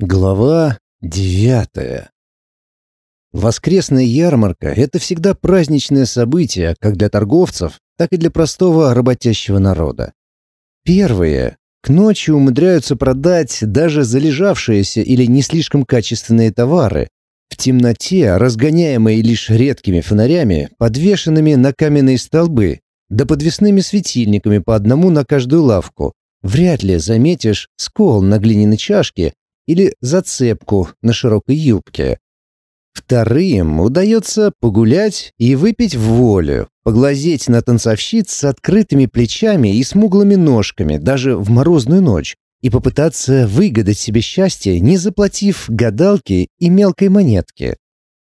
Глава девятая. Воскресная ярмарка – это всегда праздничное событие как для торговцев, так и для простого работящего народа. Первые к ночи умудряются продать даже залежавшиеся или не слишком качественные товары, в темноте, разгоняемые лишь редкими фонарями, подвешенными на каменные столбы, да подвесными светильниками по одному на каждую лавку, вряд ли заметишь скол на глиняной чашке или зацепку на широкой юбке. Вторым удается погулять и выпить в волю, поглазеть на танцовщиц с открытыми плечами и смуглыми ножками даже в морозную ночь и попытаться выгадать себе счастье, не заплатив гадалки и мелкой монетки.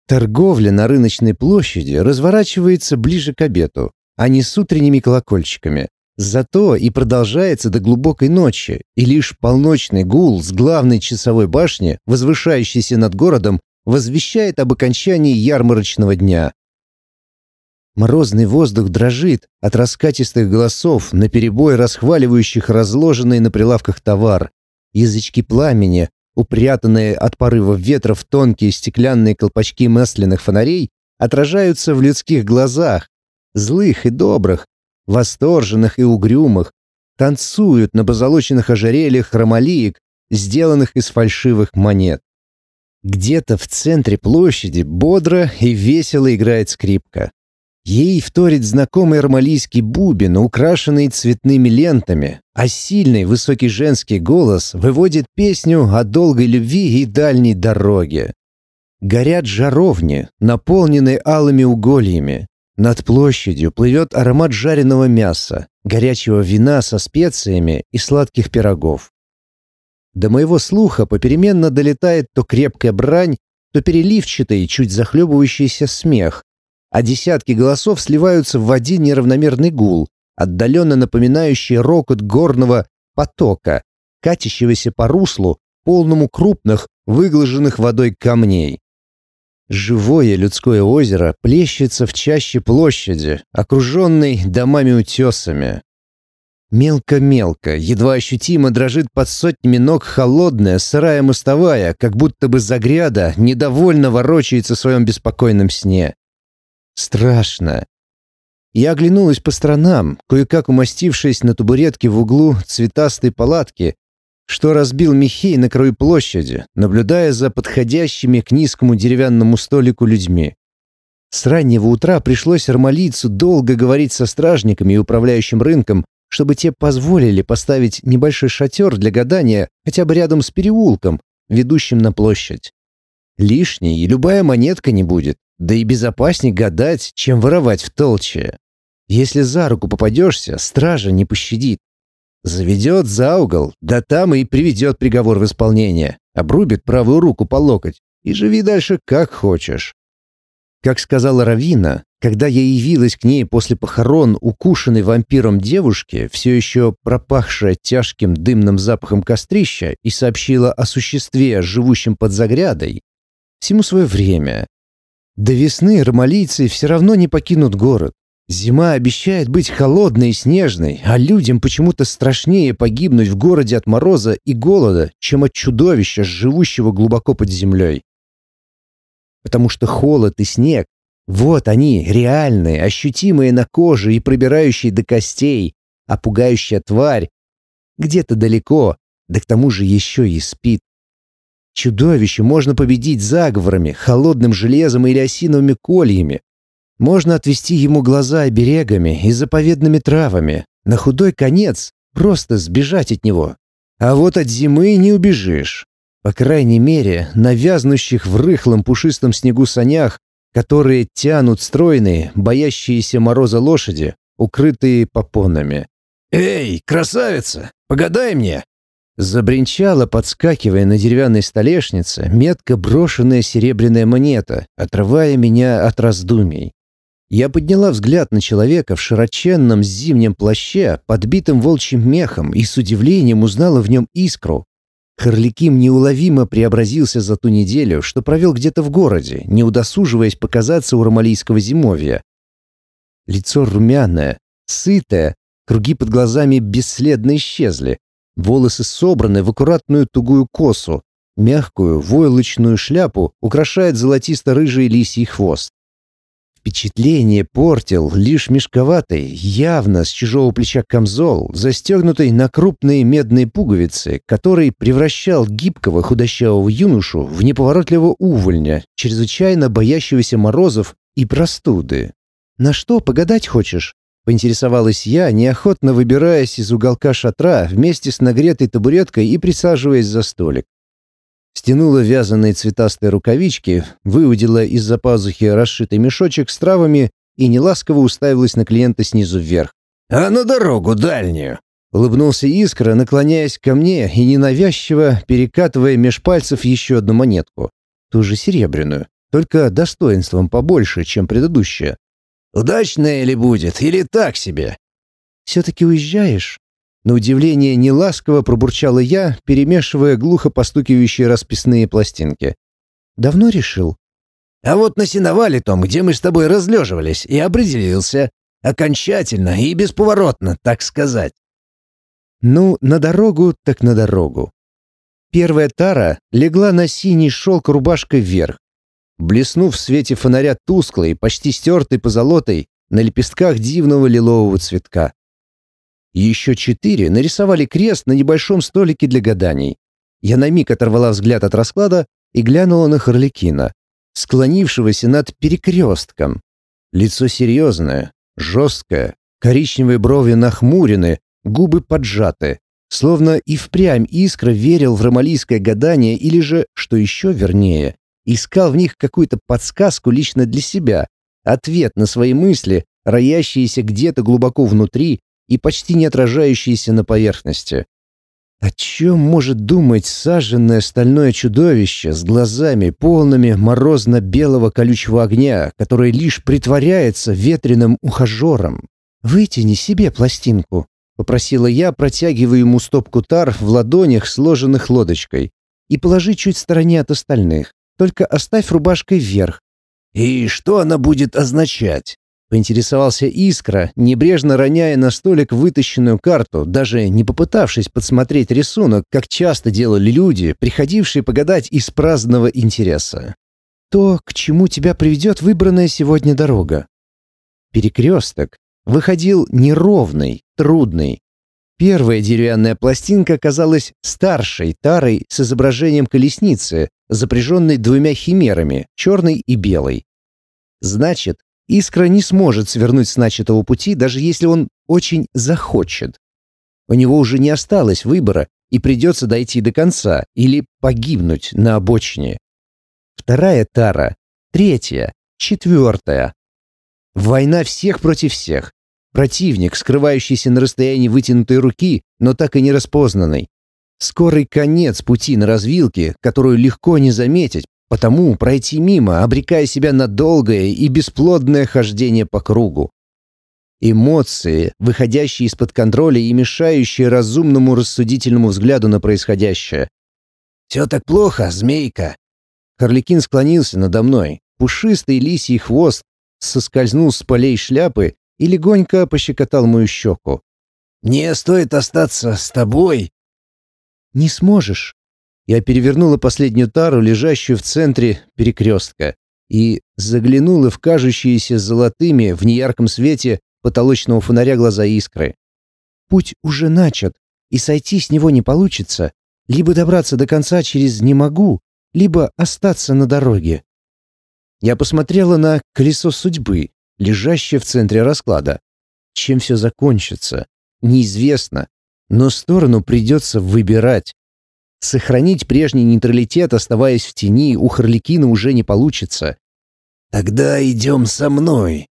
Торговля на рыночной площади разворачивается ближе к обеду, а не с утренними колокольчиками. Зато и продолжается до глубокой ночи, и лишь полночный гул с главной часовой башни, возвышающейся над городом, возвещает об окончании ярмарочного дня. Морозный воздух дрожит от раскатистых голосов, наперебой расхваливающих разложенный на прилавках товар. Язычки пламени, упрятанные от порывов ветра в тонкие стеклянные колпачки масляных фонарей, отражаются в людских глазах, злых и добрых, восторженных и угрюмых, танцуют на позолоченных ожерельях хромолиек, сделанных из фальшивых монет. Где-то в центре площади бодро и весело играет скрипка. Ей вторит знакомый армалийский бубен, украшенный цветными лентами, а сильный высокий женский голос выводит песню о долгой любви и дальней дороге. Горят жаровни, наполненные алыми угольями. Над площадью плывет аромат жареного мяса, горячего вина со специями и сладких пирогов. До моего слуха попеременно долетает то крепкая брань, то переливчатый, чуть захлебывающийся смех, а десятки голосов сливаются в один неравномерный гул, отдаленно напоминающий рокот горного потока, катящегося по руслу, полному крупных, выглаженных водой камней. Живое людское озеро плещется в чаще площади, окруженной домами-утесами. Мелко-мелко, едва ощутимо дрожит под сотнями ног холодная, сырая мостовая, как будто бы загряда недовольно ворочается в своем беспокойном сне. Страшно. Я оглянулась по сторонам, кое-как умастившись на табуретке в углу цветастой палатки, что разбил Михей на краю площади, наблюдая за подходящими к низкому деревянному столику людьми. С раннего утра пришлось армалийцу долго говорить со стражниками и управляющим рынком, чтобы те позволили поставить небольшой шатер для гадания хотя бы рядом с переулком, ведущим на площадь. Лишней и любая монетка не будет, да и безопаснее гадать, чем воровать в толче. Если за руку попадешься, стража не пощадит. Заведет за угол, да там и приведет приговор в исполнение, обрубит правую руку по локоть и живи дальше как хочешь. Как сказала Равина, когда я явилась к ней после похорон укушенной вампиром девушки, все еще пропахшая тяжким дымным запахом кострища, и сообщила о существе, живущем под загрядой, всему свое время, до весны ромалийцы все равно не покинут город. Зима обещает быть холодной и снежной, а людям почему-то страшнее погибнуть в городе от мороза и голода, чем от чудовища, живущего глубоко под землей. Потому что холод и снег — вот они, реальные, ощутимые на коже и пробирающие до костей, а пугающая тварь где-то далеко, да к тому же еще и спит. Чудовище можно победить заговорами, холодным железом или осиновыми кольями. Можно отвести ему глаза оберегами и заповедными травами. На худой конец просто сбежать от него. А вот от зимы не убежишь. По крайней мере, на вязнущих в рыхлом пушистом снегу санях, которые тянут стройные, боящиеся мороза лошади, укрытые попонами. «Эй, красавица, погадай мне!» Забринчала, подскакивая на деревянной столешнице, метко брошенная серебряная монета, отрывая меня от раздумий. Я подняла взгляд на человека в широченном зимнем плаще, подбитым волчьим мехом, и с удивлением узнала в нем искру. Харликим неуловимо преобразился за ту неделю, что провел где-то в городе, не удосуживаясь показаться у ромалийского зимовья. Лицо румяное, сытое, круги под глазами бесследно исчезли, Волосы собраны в аккуратную тугую косу. Мягкую войлочную шляпу украшает золотисто-рыжий лисий хвост. Впечатление портил лишь мешковатый, явно с чужого плеча камзол, застегнутый на крупные медные пуговицы, который превращал гибкого худощавого юношу в неповоротливого увольня, чрезвычайно боящегося морозов и простуды. «На что, погадать хочешь?» — поинтересовалась я, неохотно выбираясь из уголка шатра вместе с нагретой табуреткой и присаживаясь за столик. Стянула вязаные цветастые рукавички, выудила из-за пазухи расшитый мешочек с травами и неласково уставилась на клиента снизу вверх. «А на дорогу дальнюю!» Улыбнулся Искра, наклоняясь ко мне и ненавязчиво перекатывая меж пальцев еще одну монетку. Ту же серебряную, только достоинством побольше, чем предыдущая. «Удачная ли будет, или так себе?» «Все-таки уезжаешь?» На удивление неласково пробурчала я, перемешивая глухо постукивающие расписные пластинки. «Давно решил?» «А вот на сеновале том, где мы с тобой разлеживались, и определился. Окончательно и бесповоротно, так сказать». «Ну, на дорогу так на дорогу». Первая тара легла на синий шелк рубашкой вверх. Блеснув в свете фонаря тусклой, почти стертой позолотой, на лепестках дивного лилового цветка. Еще четыре нарисовали крест на небольшом столике для гаданий. Я на миг оторвала взгляд от расклада и глянула на Харликина, склонившегося над перекрестком. Лицо серьезное, жесткое, коричневые брови нахмурены, губы поджаты, словно и впрямь искра верил в ромалийское гадание или же, что еще вернее, искал в них какую-то подсказку лично для себя, ответ на свои мысли, роящиеся где-то глубоко внутри и почти не отражающиеся на поверхности. О чем может думать саженное стальное чудовище с глазами, полными морозно-белого колючего огня, которое лишь притворяется ветреным ухажером? «Вытяни себе пластинку», — попросила я, протягивая ему стопку тар в ладонях, сложенных лодочкой, «и положи чуть в стороне от остальных. Только оставь рубашкой вверх». «И что она будет означать?» Поинтересовался Искра, небрежно роняя на столик вытащенную карту, даже не попытавшись подсмотреть рисунок, как часто делали люди, приходившие погадать из праздного интереса. То, к чему тебя приведет выбранная сегодня дорога. Перекресток выходил неровный, трудный. Первая деревянная пластинка оказалась старшей тарой с изображением колесницы, запряженной двумя химерами, черной и белой. Значит, Искра не сможет свернуть с начатого пути, даже если он очень захочет. У него уже не осталось выбора, и придется дойти до конца или погибнуть на обочине. Вторая тара, третья, четвертая. Война всех против всех. Противник, скрывающийся на расстоянии вытянутой руки, но так и не распознанный. Скорый конец пути на развилке, которую легко не заметить, Потому пройти мимо, обрекая себя на долгое и бесплодное хождение по кругу. Эмоции, выходящие из-под контроля и мешающие разумному рассудительному взгляду на происходящее. «Все так плохо, змейка!» Харликин склонился надо мной. Пушистый лисий хвост соскользнул с полей шляпы и легонько пощекотал мою щеку. «Мне стоит остаться с тобой?» «Не сможешь», я перевернула последнюю тару, лежащую в центре перекрестка, и заглянула в кажущиеся золотыми в неярком свете потолочного фонаря глаза искры. Путь уже начат, и сойти с него не получится. Либо добраться до конца через «не могу», либо остаться на дороге. Я посмотрела на колесо судьбы, лежащее в центре расклада. Чем все закончится, неизвестно, но сторону придется выбирать. Сохранить прежний нейтралитет, оставаясь в тени, у Харликина уже не получится. «Тогда идем со мной».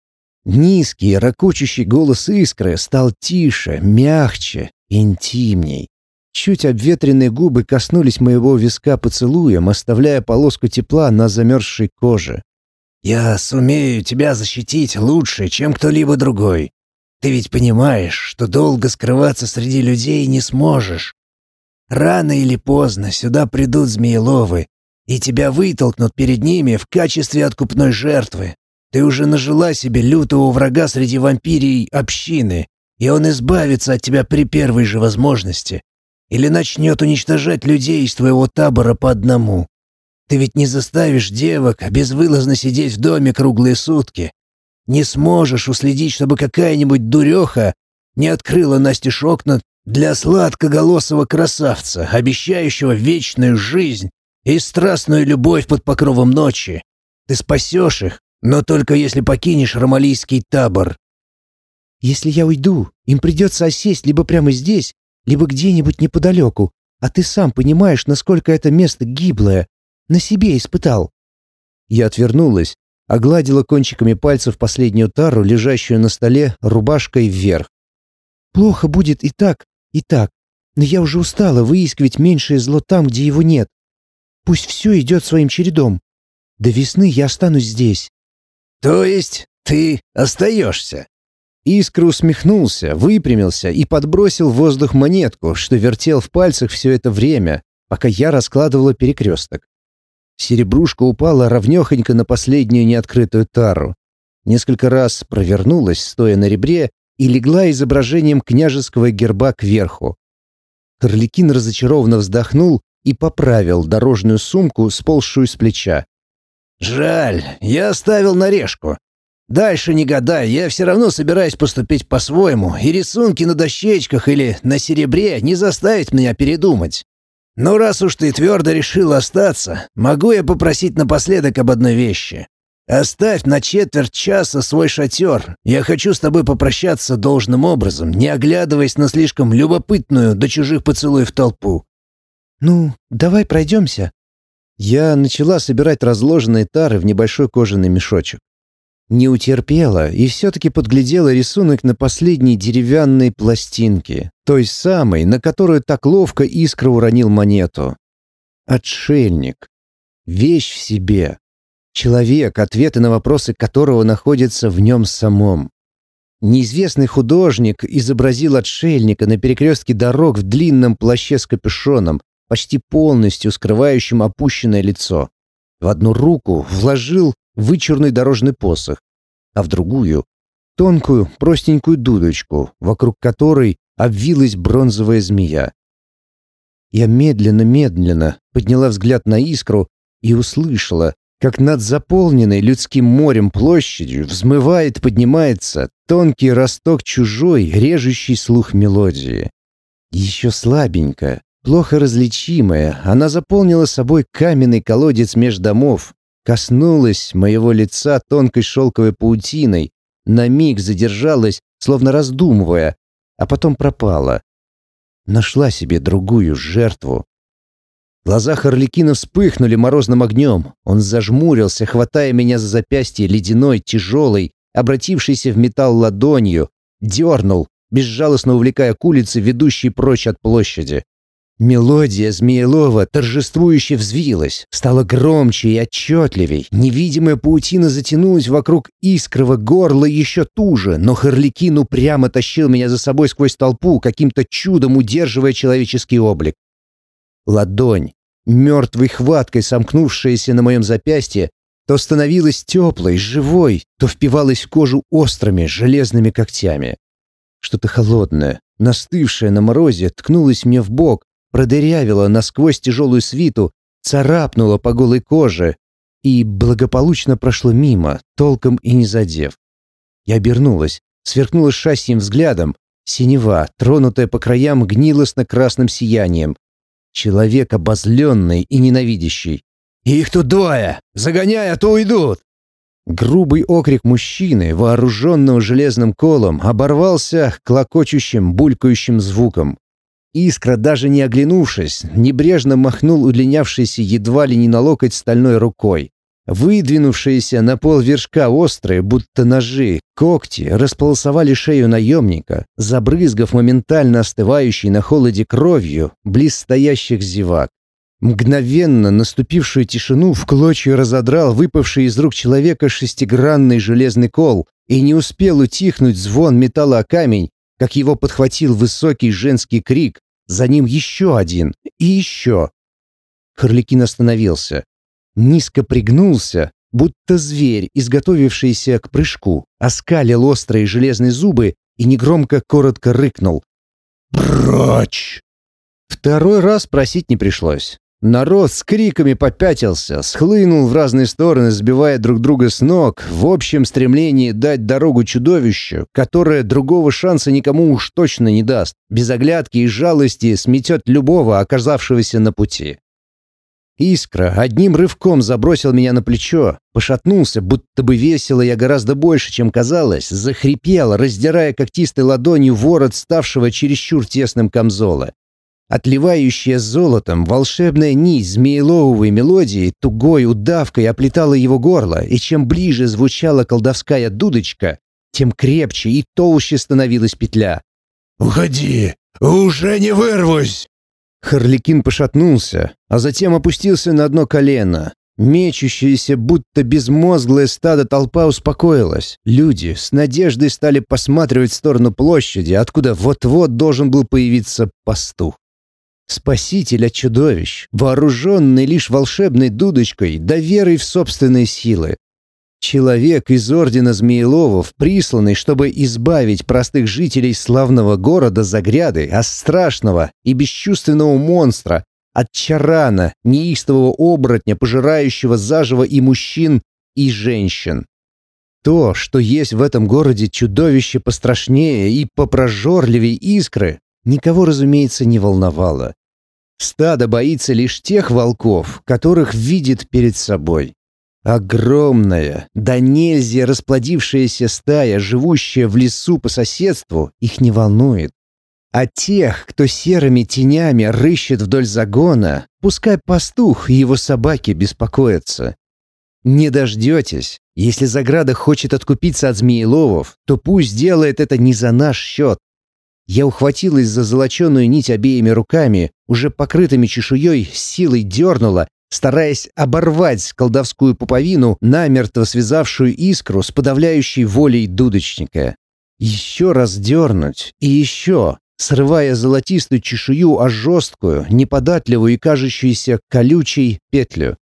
Низкий, ракочущий голос искры стал тише, мягче, интимней. Чуть обветренные губы коснулись моего виска поцелуем, оставляя полоску тепла на замерзшей коже. «Я сумею тебя защитить лучше, чем кто-либо другой. Ты ведь понимаешь, что долго скрываться среди людей не сможешь. Рано или поздно сюда придут змееловы, и тебя вытолкнут перед ними в качестве откупной жертвы. Ты уже нажила себе лютого врага среди вампирий общины, и он избавится от тебя при первой же возможности. или начнет уничтожать людей из твоего табора по одному. Ты ведь не заставишь девок безвылазно сидеть в доме круглые сутки. Не сможешь уследить, чтобы какая-нибудь дуреха не открыла настежь окна для сладкоголосого красавца, обещающего вечную жизнь и страстную любовь под покровом ночи. Ты спасешь их, но только если покинешь ромалийский табор. Если я уйду, им придется осесть либо прямо здесь, либо где-нибудь неподалеку, а ты сам понимаешь, насколько это место гиблое. На себе испытал». Я отвернулась, огладила кончиками пальцев последнюю тару, лежащую на столе, рубашкой вверх. «Плохо будет и так, и так, но я уже устала выискивать меньшее зло там, где его нет. Пусть все идет своим чередом. До весны я останусь здесь». «То есть ты остаешься?» Искра усмехнулся, выпрямился и подбросил в воздух монетку, что вертел в пальцах все это время, пока я раскладывала перекресток. Серебрушка упала ровнёхонько на последнюю неоткрытую тару. Несколько раз провернулась, стоя на ребре, и легла изображением княжеского герба кверху. Харликин разочарованно вздохнул и поправил дорожную сумку, сползшую с плеча. «Жаль, я оставил нарежку. Дальше не гадай, я все равно собираюсь поступить по-своему, и рисунки на дощечках или на серебре не заставят меня передумать. Но раз уж ты твердо решил остаться, могу я попросить напоследок об одной вещи. Оставь на четверть часа свой шатер. Я хочу с тобой попрощаться должным образом, не оглядываясь на слишком любопытную до чужих поцелуев толпу. «Ну, давай пройдемся». Я начала собирать разложенные тары в небольшой кожаный мешочек. Не утерпела и все-таки подглядела рисунок на последней деревянной пластинке, той самой, на которую так ловко искра уронил монету. Отшельник. Вещь в себе. Человек, ответы на вопросы которого находятся в нем самом. Неизвестный художник изобразил отшельника на перекрестке дорог в длинном плаще с капюшоном, почти полностью скрывающим опущенное лицо. В одну руку вложил вычурный дорожный посох, а в другую — тонкую, простенькую дудочку, вокруг которой обвилась бронзовая змея. Я медленно-медленно подняла взгляд на искру и услышала, как над заполненной людским морем площадью взмывает, поднимается тонкий росток чужой, режущий слух мелодии. Еще слабенькая, плохо различимая, она заполнила собой каменный колодец меж домов, Коснулась моего лица тонкой шелковой паутиной, на миг задержалась, словно раздумывая, а потом пропала. Нашла себе другую жертву. Глаза Харликина вспыхнули морозным огнем. Он зажмурился, хватая меня за запястье ледяной, тяжелой, обратившейся в металл ладонью, дернул, безжалостно увлекая к улице, ведущей прочь от площади. Мелодия Змеелова торжествующе взвилась, стала громче и отчетливей. Невидимая паутина затянулась вокруг искрого горла еще туже, но Харликин упрямо тащил меня за собой сквозь толпу, каким-то чудом удерживая человеческий облик. Ладонь, мертвой хваткой сомкнувшаяся на моем запястье, то становилась теплой, живой, то впивалась в кожу острыми железными когтями. Что-то холодное, настывшее на морозе, ткнулось мне в бок, продырявила насквозь тяжелую свиту, царапнула по голой коже и благополучно прошло мимо, толком и не задев. Я обернулась, сверкнула шассием взглядом, синева, тронутая по краям гнилостно-красным сиянием. Человек обозленный и ненавидящий. «Их тут двое! Загоняй, а то уйдут!» Грубый окрик мужчины, вооруженного железным колом, оборвался клокочущим, булькающим звуком. Искра, даже не оглянувшись, небрежно махнул удлинявшейся едва ли не на локоть стальной рукой. Выдвинувшиеся на пол вершка острые, будто ножи, когти располосовали шею наемника, забрызгав моментально остывающей на холоде кровью близ стоящих зевак. Мгновенно наступившую тишину в клочья разодрал выпавший из рук человека шестигранный железный кол, и не успел утихнуть звон металла о камень, как его подхватил высокий женский крик, за ним еще один и еще. Харликин остановился. Низко пригнулся, будто зверь, изготовившийся к прыжку, оскалил острые железные зубы и негромко коротко рыкнул. «Прочь!» Второй раз просить не пришлось. Народ с криками попятился, схлынул в разные стороны, сбивая друг друга с ног, в общем стремлении дать дорогу чудовищу, которое другого шанса никому уж точно не даст, без оглядки и жалости сметет любого, оказавшегося на пути. Искра одним рывком забросил меня на плечо, пошатнулся, будто бы весело я гораздо больше, чем казалось, захрипел, раздирая когтистой ладонью ворот ставшего чересчур тесным камзола. Отливающая золотом волшебная нить змееловой мелодии тугой удавкой оплетала его горло, и чем ближе звучала колдовская дудочка, тем крепче и толще становилась петля. «Уходи! Уже не вырвусь!» Харликин пошатнулся, а затем опустился на одно колено. Мечущаяся, будто безмозглое стадо толпа успокоилась. Люди с надеждой стали посматривать в сторону площади, откуда вот-вот должен был появиться пастух. Спаситель от чудовищ, вооруженный лишь волшебной дудочкой, да верой в собственные силы. Человек из Ордена Змееловов, присланный, чтобы избавить простых жителей славного города Загряды от страшного и бесчувственного монстра, от чарана, неистового оборотня, пожирающего заживо и мужчин, и женщин. То, что есть в этом городе чудовище пострашнее и попрожорливее искры, никого, разумеется, не волновало. Стадо боится лишь тех волков, которых видит перед собой. Огромная, да нельзя расплодившаяся стая, живущая в лесу по соседству, их не волнует. А тех, кто серыми тенями рыщет вдоль загона, пускай пастух и его собаки беспокоятся. Не дождетесь. Если Заграда хочет откупиться от змееловов, то пусть делает это не за наш счет. Я ухватилась за золоченую нить обеими руками, уже покрытыми чешуей, силой дернула, стараясь оборвать колдовскую пуповину, намертво связавшую искру с подавляющей волей дудочника. Еще раз дернуть, и еще, срывая золотистую чешую о жесткую, неподатливую и кажущуюся колючей петлю.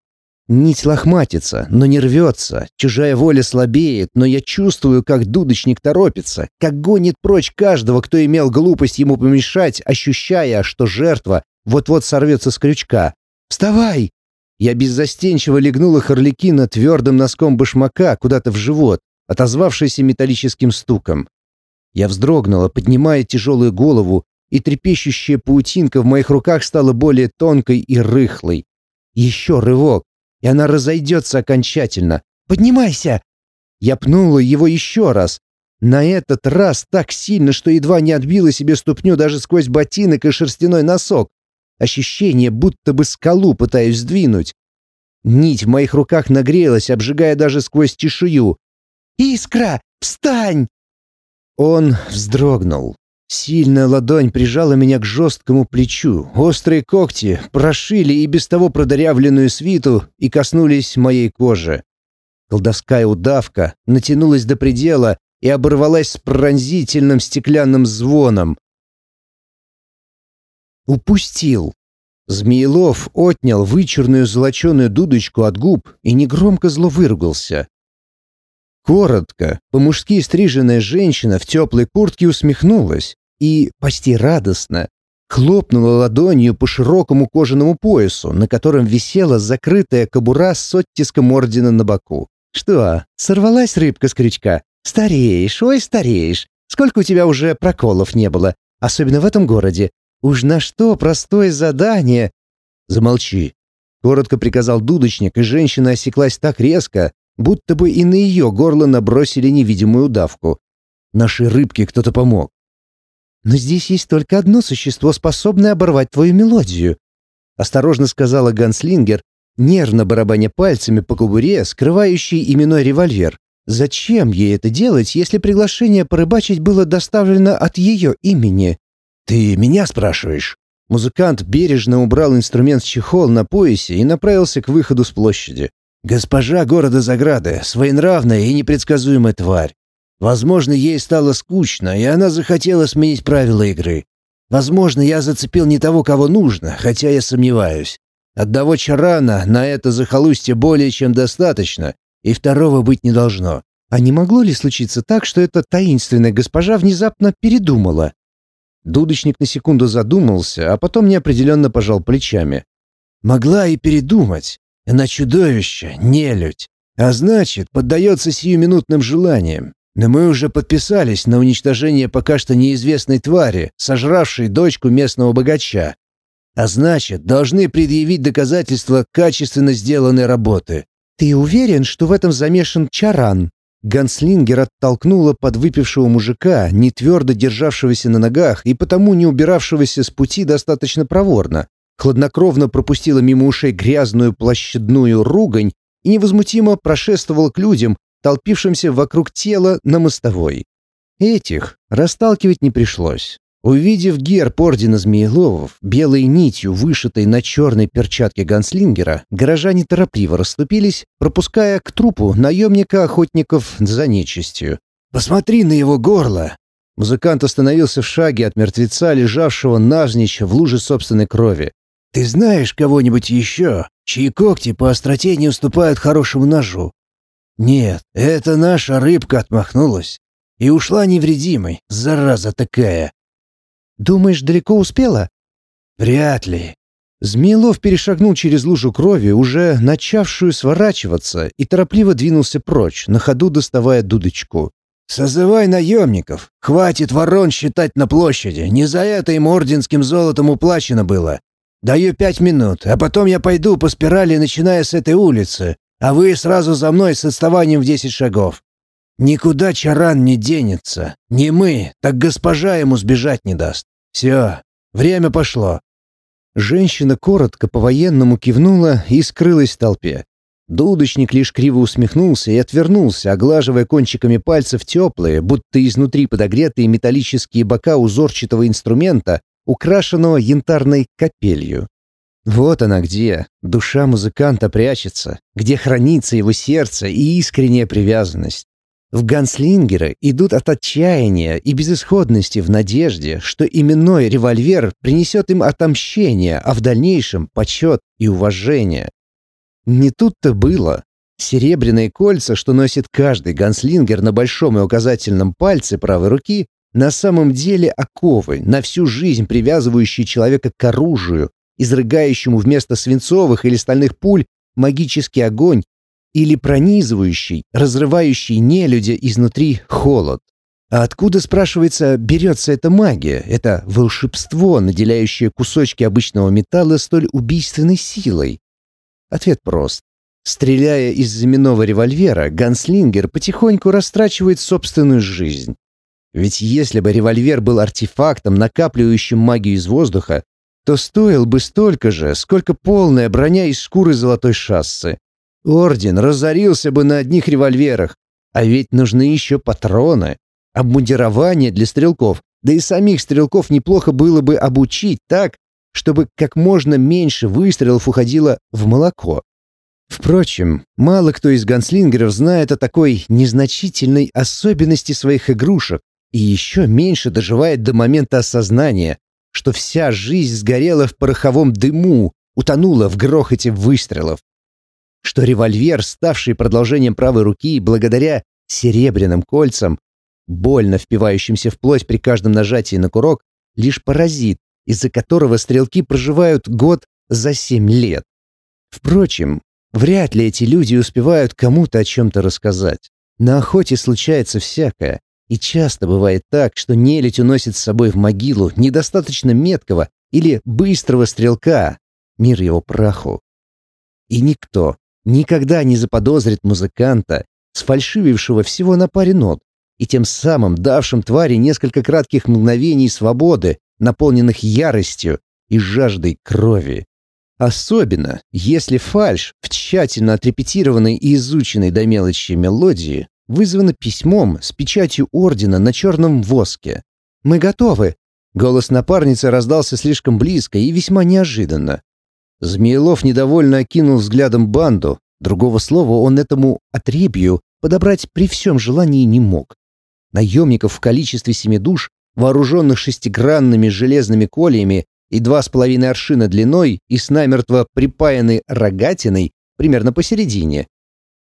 Нить лохматится, но не рвется, чужая воля слабеет, но я чувствую, как дудочник торопится, как гонит прочь каждого, кто имел глупость ему помешать, ощущая, что жертва вот-вот сорвется с крючка. «Вставай!» Я беззастенчиво легнула Харликина твердым носком башмака куда-то в живот, отозвавшийся металлическим стуком. Я вздрогнула, поднимая тяжелую голову, и трепещущая паутинка в моих руках стала более тонкой и рыхлой. Еще рывок, и она разойдется окончательно. «Поднимайся!» Я пнула его еще раз. На этот раз так сильно, что едва не отбила себе ступню даже сквозь ботинок и шерстяной носок. Ощущение, будто бы скалу пытаюсь сдвинуть. Нить в моих руках нагрелась, обжигая даже сквозь чешую. «Искра, встань!» Он вздрогнул. Сильная ладонь прижала меня к жесткому плечу. Острые когти прошили и без того продырявленную свиту и коснулись моей кожи. Колдовская удавка натянулась до предела и оборвалась с пронзительным стеклянным звоном. Упустил. Змеелов отнял вычурную золоченую дудочку от губ и негромко зло выругался. Коротко, по-мужски стриженная женщина в теплой куртке усмехнулась и, почти радостно, хлопнула ладонью по широкому кожаному поясу, на котором висела закрытая кобура с оттиском ордена на боку. «Что, сорвалась рыбка с крючка? Стареешь, ой, стареешь. Сколько у тебя уже проколов не было, особенно в этом городе. Уж на что простое задание?» «Замолчи», — коротко приказал дудочник, и женщина осеклась так резко, будто бы и на ее горло набросили невидимую удавку. «Нашей рыбке кто-то помог. Но здесь есть только одно существо, способное оборвать твою мелодию», — осторожно сказала Ганслингер, нервно барабаня пальцами по кобуре, скрывающей именной револьвер. «Зачем ей это делать, если приглашение порыбачить было доставлено от ее имени?» «Ты меня спрашиваешь?» Музыкант бережно убрал инструмент с чехол на поясе и направился к выходу с площади. «Госпожа города Заграды, своенравная и непредсказуемая тварь. Возможно, ей стало скучно, и она захотела сменить правила игры. Возможно, я зацепил не того, кого нужно, хотя я сомневаюсь. Одного чарана на это захолустье более чем достаточно, и второго быть не должно. А не могло ли случиться так, что эта таинственная госпожа внезапно передумала? Дудочник на секунду задумался, а потом неопределенно пожал плечами. «Могла и передумать. На чудовище, нелюдь. А значит, поддается сиюминутным желаниям. Но мы уже подписались на уничтожение пока что неизвестной твари, сожравшей дочку местного богача. А значит, должны предъявить доказательства качественно сделанной работы. «Ты уверен, что в этом замешан Чаран?» Ганслингер оттолкнула подвыпившего мужика, не твердо державшегося на ногах и потому не убиравшегося с пути достаточно проворно. Хладнокровно пропустила мимо ушей грязную площадную ругань и невозмутимо прошествовала к людям, толпившимся вокруг тела на мостовой. Этих расталкивать не пришлось. Увидев герб ордена Змееловов, белой нитью, вышитой на черной перчатке ганслингера, горожане торопливо расступились, пропуская к трупу наемника охотников за нечистью. «Посмотри на его горло!» Музыкант остановился в шаге от мертвеца, лежавшего навзничь в луже собственной крови. «Ты знаешь кого-нибудь еще, чьи когти по остроте не уступают хорошему ножу?» «Нет, это наша рыбка отмахнулась и ушла невредимой, зараза такая!» «Думаешь, далеко успела?» «Вряд ли». Змеилов перешагнул через лужу крови, уже начавшую сворачиваться, и торопливо двинулся прочь, на ходу доставая дудочку. «Созывай наемников. Хватит ворон считать на площади. Не за это им орденским золотом уплачено было. Даю пять минут, а потом я пойду по спирали, начиная с этой улицы, а вы сразу за мной с отставанием в десять шагов. Никуда Чаран не денется. Не мы, так госпожа ему сбежать не даст. Все, время пошло». Женщина коротко по-военному кивнула и скрылась в толпе. Дудочник лишь криво усмехнулся и отвернулся, оглаживая кончиками пальцев теплые, будто изнутри подогретые металлические бока узорчатого инструмента, украшенного янтарной капелью. Вот она где, душа музыканта прячется, где хранится его сердце и искренняя привязанность. В ганслингеры идут от отчаяния и безысходности в надежде, что именной револьвер принесет им отомщение, а в дальнейшем почет и уважение. Не тут-то было. Серебряные кольца, что носит каждый ганслингер на большом и указательном пальце правой руки, на самом деле оковы, на всю жизнь привязывающие человека к оружию, изрыгающему вместо свинцовых или стальных пуль магический огонь или пронизывающий, разрывающий нелюдя изнутри холод. А откуда, спрашивается, берется эта магия, это волшебство, наделяющее кусочки обычного металла столь убийственной силой? Ответ прост. Стреляя из знаменного револьвера, ганслингер потихоньку растрачивает собственную жизнь. Ведь если бы револьвер был артефактом, накапливающим магию из воздуха, то стоил бы столько же, сколько полная броня из шкуры золотой шассы. Орден разорился бы на одних револьверах, а ведь нужны еще патроны, обмундирование для стрелков, да и самих стрелков неплохо было бы обучить так, чтобы как можно меньше выстрелов уходило в молоко. Впрочем, мало кто из ганслингеров знает о такой незначительной особенности своих игрушек и еще меньше доживает до момента осознания, что вся жизнь сгорела в пороховом дыму, утонула в грохоте выстрелов что револьвер, ставший продолжением правой руки благодаря серебряным кольцам, больно впивающимся в плоть при каждом нажатии на курок, лишь паразит, из-за которого стрелки проживают год за семь лет. Впрочем, вряд ли эти люди успевают кому-то о чем-то рассказать. На охоте случается всякое, и часто бывает так, что нелюдь уносит с собой в могилу недостаточно меткого или быстрого стрелка, мир его праху. И никто, никогда не заподозрит музыканта, сфальшивившего всего на паре нот, и тем самым давшим твари несколько кратких мгновений свободы, наполненных яростью и жаждой крови. Особенно, если фальш в тщательно отрепетированной и изученной до мелочи мелодии вызвана письмом с печатью ордена на черном воске. «Мы готовы!» Голос напарницы раздался слишком близко и весьма неожиданно. Змеелов недовольно окинул взглядом банду. Другого слова он этому отребью подобрать при всем желании не мог. Наемников в количестве семи душ, вооруженных шестигранными железными кольями и два с половиной аршина длиной и с намертво припаянной рогатиной примерно посередине.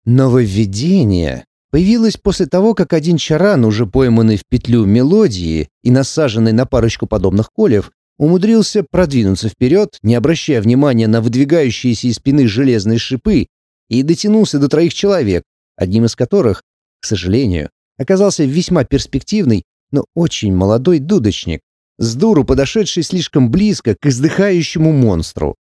Нововведение, появилась после того, как один чаран, уже пойманный в петлю мелодии и насаженный на парочку подобных колев, умудрился продвинуться вперед, не обращая внимания на выдвигающиеся из спины железные шипы, и дотянулся до троих человек, одним из которых, к сожалению, оказался весьма перспективный, но очень молодой дудочник, с дуру подошедший слишком близко к издыхающему монстру.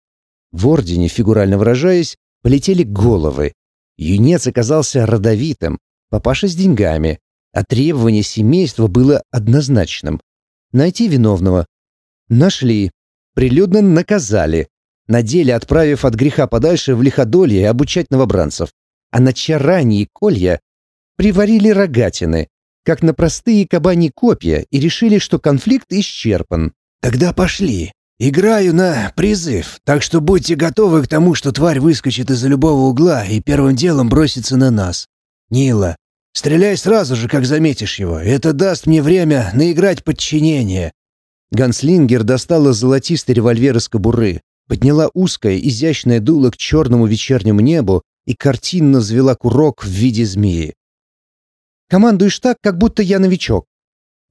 В ордене, фигурально выражаясь, полетели головы. Юнец оказался родовитым, папаша с деньгами, а требование семейства было однозначным. Найти виновного. Нашли. Прилюдно наказали. На деле отправив от греха подальше в лиходолье обучать новобранцев. А на чарании и колья приварили рогатины, как на простые кабани копья, и решили, что конфликт исчерпан. «Тогда пошли. Играю на призыв, так что будьте готовы к тому, что тварь выскочит из-за любого угла и первым делом бросится на нас. Нила, стреляй сразу же, как заметишь его. Это даст мне время наиграть подчинение». Ганслингер достала золотистый револьвер из кобуры, подняла узкое, изящное дуло к черному вечернему небу и картинно взвела курок в виде змеи. Командуешь так, как будто я новичок.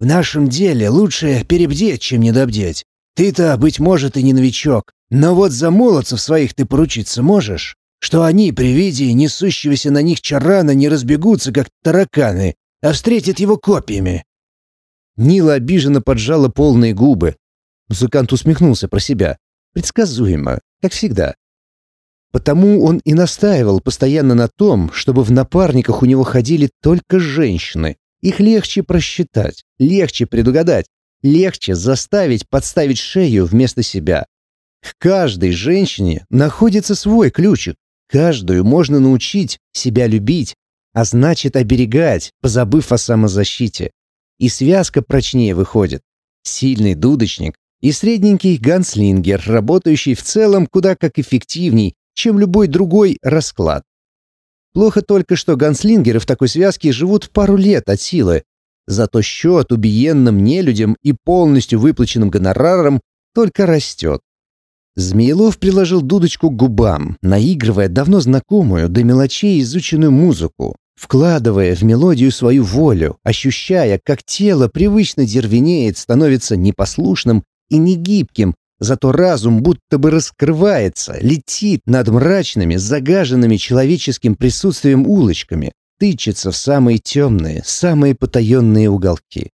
В нашем деле лучше перебдеть, чем недобдеть. Ты-то, быть может, и не новичок, но вот за молодцев своих ты поручиться можешь, что они при виде несущегося на них чарана не разбегутся, как тараканы, а встретят его копьями». Нила обиженно поджала полные губы. Музыкант усмехнулся про себя. Предсказуемо, как всегда. Потому он и настаивал постоянно на том, чтобы в напарниках у него ходили только женщины. Их легче просчитать, легче предугадать, легче заставить подставить шею вместо себя. К каждой женщине находится свой ключик. Каждую можно научить себя любить, а значит оберегать, позабыв о самозащите. И связка прочнее выходит. Сильный дудочник и средненький ганслингер, работающий в целом куда как эффективней, чем любой другой расклад. Плохо только, что ганслингеры в такой связке живут пару лет от силы, зато счет убиенным нелюдям и полностью выплаченным гонорарам только растет. Змеелов приложил дудочку к губам, наигрывая давно знакомую до мелочей изученную музыку, вкладывая в мелодию свою волю, ощущая, как тело привычно дервенеет, становится непослушным и негибким, Зато разум будто бы раскрывается, летит над мрачными, загаженными человеческим присутствием улочками, тычется в самые темные, самые потаенные уголки.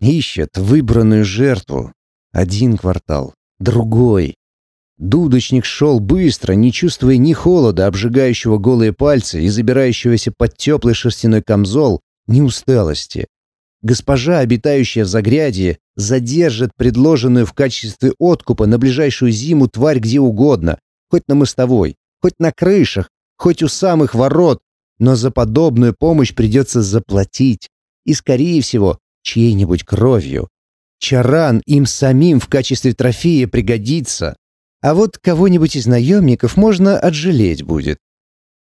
Ищет выбранную жертву. Один квартал, другой. Дудочник шел быстро, не чувствуя ни холода, обжигающего голые пальцы и забирающегося под теплый шерстяной камзол, ни усталости. Госпожа, обитающая в Загрядье, задержит предложенную в качестве откупа на ближайшую зиму тварь где угодно, хоть на мостовой, хоть на крышах, хоть у самых ворот, но за подобную помощь придется заплатить, и, скорее всего, чьей-нибудь кровью. Чаран им самим в качестве трофея пригодится, а вот кого-нибудь из наемников можно отжалеть будет.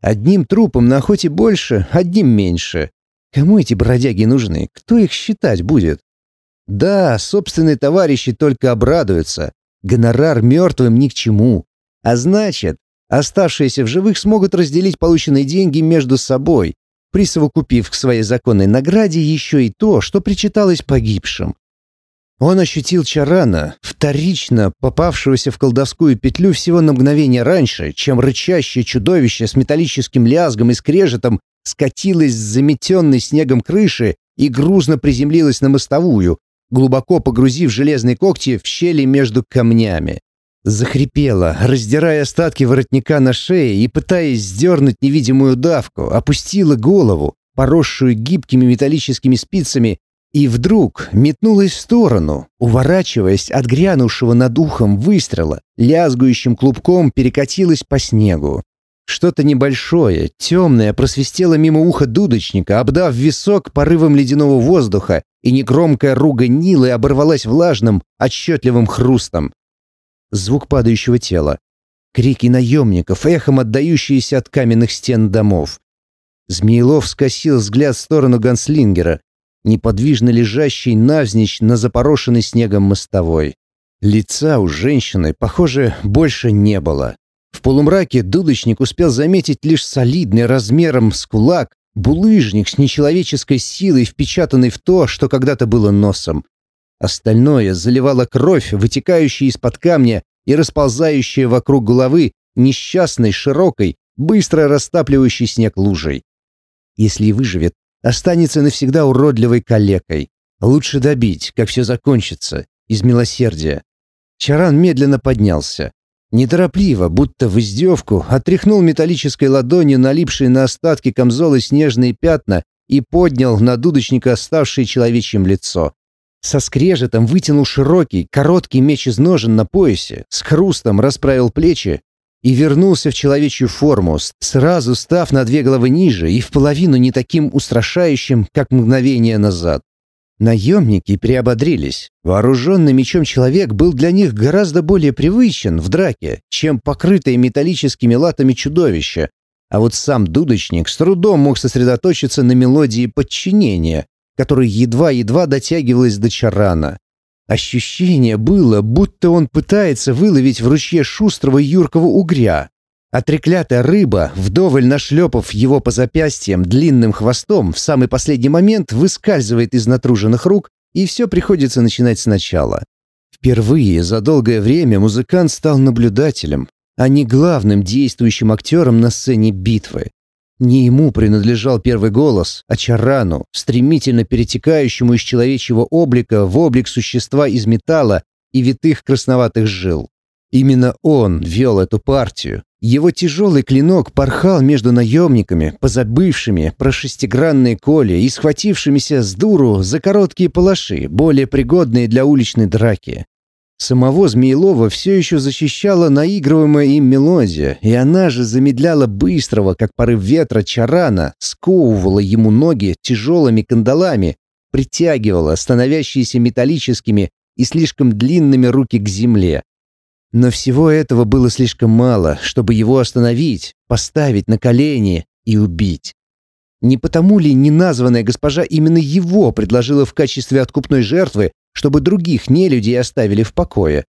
Одним трупом на охоте больше, одним меньше. Кому эти бродяги нужны? Кто их считать будет? Да, собственные товарищи только обрадуются. Гонорар мертвым ни к чему. А значит, оставшиеся в живых смогут разделить полученные деньги между собой, присовокупив к своей законной награде еще и то, что причиталось погибшим. Он ощутил Чарана, вторично попавшегося в колдовскую петлю всего на мгновение раньше, чем рычащее чудовище с металлическим лязгом и скрежетом скатилась с заметенной снегом крыши и грузно приземлилась на мостовую, глубоко погрузив железные когти в щели между камнями. Захрипела, раздирая остатки воротника на шее и пытаясь сдернуть невидимую давку, опустила голову, поросшую гибкими металлическими спицами, и вдруг метнулась в сторону, уворачиваясь от грянувшего над ухом выстрела, лязгующим клубком перекатилась по снегу. Что-то небольшое, темное просвистело мимо уха дудочника, обдав висок порывом ледяного воздуха, и негромкая руга Нилы оборвалась влажным, отчетливым хрустом. Звук падающего тела. Крики наемников, эхом отдающиеся от каменных стен домов. Змеелов скосил взгляд в сторону ганслингера, неподвижно лежащий навзничь на запорошенной снегом мостовой. Лица у женщины, похоже, больше не было. В полумраке дудочник успел заметить лишь солидный размером с кулак Булыжник с нечеловеческой силой, впечатанный в то, что когда-то было носом. Остальное заливало кровь, вытекающая из-под камня и расползающая вокруг головы несчастной, широкой, быстро растапливающей снег лужей. Если выживет, останется навсегда уродливой калекой. Лучше добить, как все закончится, из милосердия. Чаран медленно поднялся. Неторопливо, будто в издевку, отряхнул металлической ладонью налипшие на остатки камзола снежные пятна и поднял на дудочника оставшее человечьим лицо. Со скрежетом вытянул широкий, короткий меч из ножен на поясе, с хрустом расправил плечи и вернулся в человечью форму, сразу став на две головы ниже и в половину не таким устрашающим, как мгновение назад. Наемники приободрились. Вооруженный мечом человек был для них гораздо более привычен в драке, чем покрытое металлическими латами чудовище. А вот сам дудочник с трудом мог сосредоточиться на мелодии подчинения, которая едва-едва дотягивалась до чарана. Ощущение было, будто он пытается выловить в ручье шустрого юркого угря, а рыба, вдоволь нашлепав его по запястьям длинным хвостом, в самый последний момент выскальзывает из натруженных рук, и все приходится начинать сначала. Впервые за долгое время музыкант стал наблюдателем, а не главным действующим актером на сцене битвы. Не ему принадлежал первый голос, а Чарану, стремительно перетекающему из человечьего облика в облик существа из металла и витых красноватых жил. Именно он вел эту партию, его тяжелый клинок порхал между наемниками, позабывшими про шестигранные коли и схватившимися с дуру за короткие палаши, более пригодные для уличной драки. Самого Змеелова все еще защищала наигрываемая им мелодия, и она же замедляла быстрого, как порыв ветра, чарана, сковывала ему ноги тяжелыми кандалами, притягивала становящиеся металлическими и слишком длинными руки к земле. Но всего этого было слишком мало, чтобы его остановить, поставить на колени и убить. Не потому ли неназванная госпожа именно его предложила в качестве откупной жертвы, чтобы других нелюдей оставили в покое?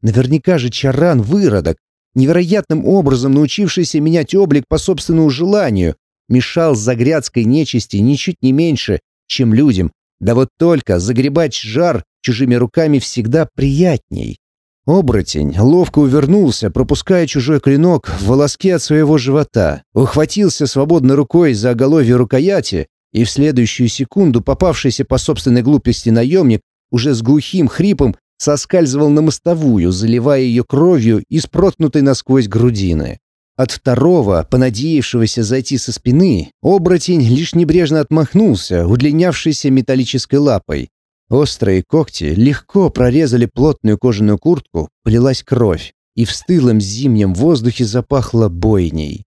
Наверняка же Чаран выродок, невероятным образом научившийся менять облик по собственному желанию, мешал загрядской нечисти ничуть не меньше, чем людям. Да вот только загребать жар чужими руками всегда приятней. Оборотень ловко увернулся, пропуская чужой клинок в волоски от своего живота, ухватился свободной рукой за оголовье рукояти, и в следующую секунду попавшийся по собственной глупости наемник уже с глухим хрипом соскальзывал на мостовую, заливая ее кровью из проткнутой насквозь грудины. От второго, понадеявшегося зайти со спины, оборотень лишь небрежно отмахнулся, удлинявшейся металлической лапой, Острые когти легко прорезали плотную кожаную куртку, полилась кровь, и в стылом зимнем воздухе запахло бойней.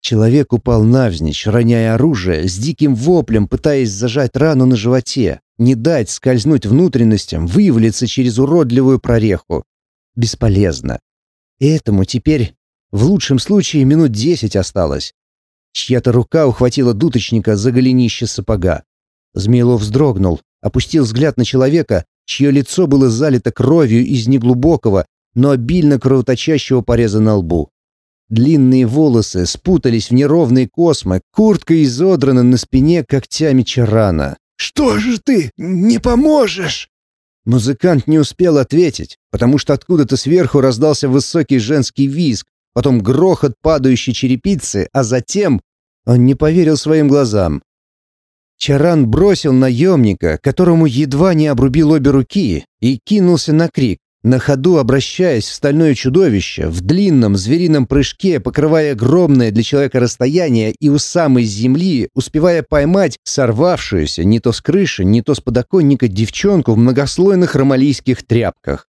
Человек упал навзничь, роняя оружие, с диким воплем пытаясь зажать рану на животе, не дать скользнуть внутренностям, вывалиться через уродливую прореху. Бесполезно. Этому теперь, в лучшем случае, минут десять осталось. Чья-то рука ухватила дуточника за голенище сапога. Змеилов вздрогнул, опустил взгляд на человека, чье лицо было залито кровью из неглубокого, но обильно кровоточащего пореза на лбу. Длинные волосы спутались в неровные космы, куртка изодрана на спине когтями чарана. «Что же ты не поможешь?» Музыкант не успел ответить, потому что откуда-то сверху раздался высокий женский визг, потом грохот падающей черепицы, а затем... Он не поверил своим глазам. Чаран бросил наемника, которому едва не обрубил обе руки, и кинулся на крик, на ходу обращаясь в стальное чудовище, в длинном зверином прыжке, покрывая огромное для человека расстояние и у самой земли, успевая поймать сорвавшуюся не то с крыши, не то с подоконника девчонку в многослойных ромалийских тряпках.